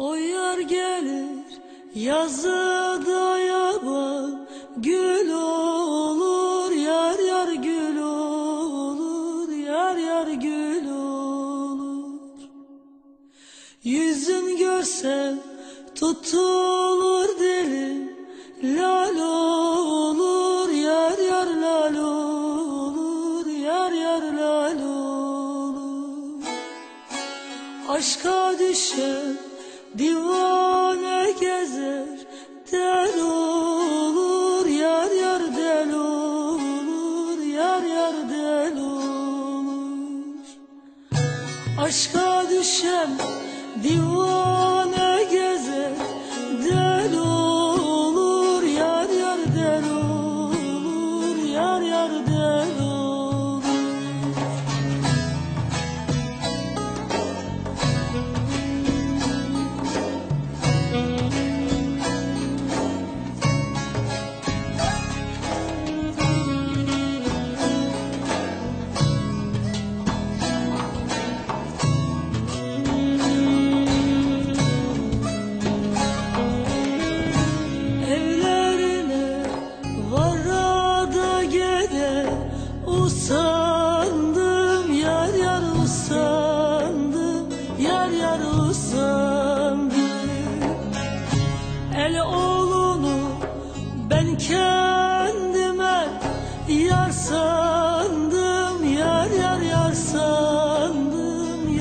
O yar gelir yazı dayama Gül olur yar yar gül olur Yar yar gül olur. Yüzün görsem tutulur dilim. Lal olur yar yar lal olur Yar yar lal olur. Aşka düşen divane gezer Del olur yar yar del olur Yar yar del olur. Aşka düşen divane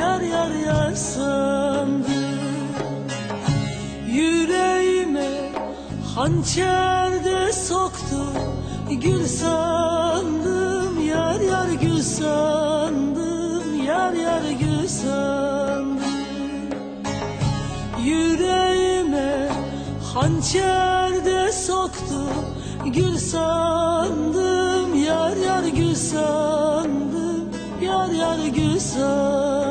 yar yar yar Yüreğime hançer de soktu. Gül sandım yar yar gül sandım Yar yar gül sandım. Yüreğime hançer de soktu. Gül sandım yar yar gül sandım Yar yar gül sandım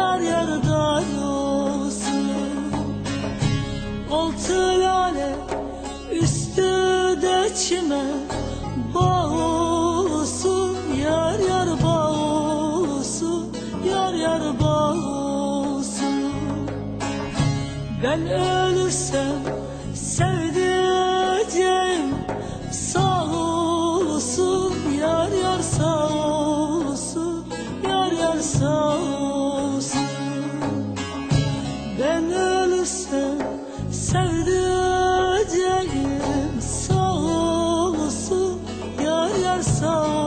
Yar yar dar olsun Altı lale üstü de çimen Bağ olsun. Yar yar bağ olsun Yar yar bağ olsun. Ben ölürsem soul.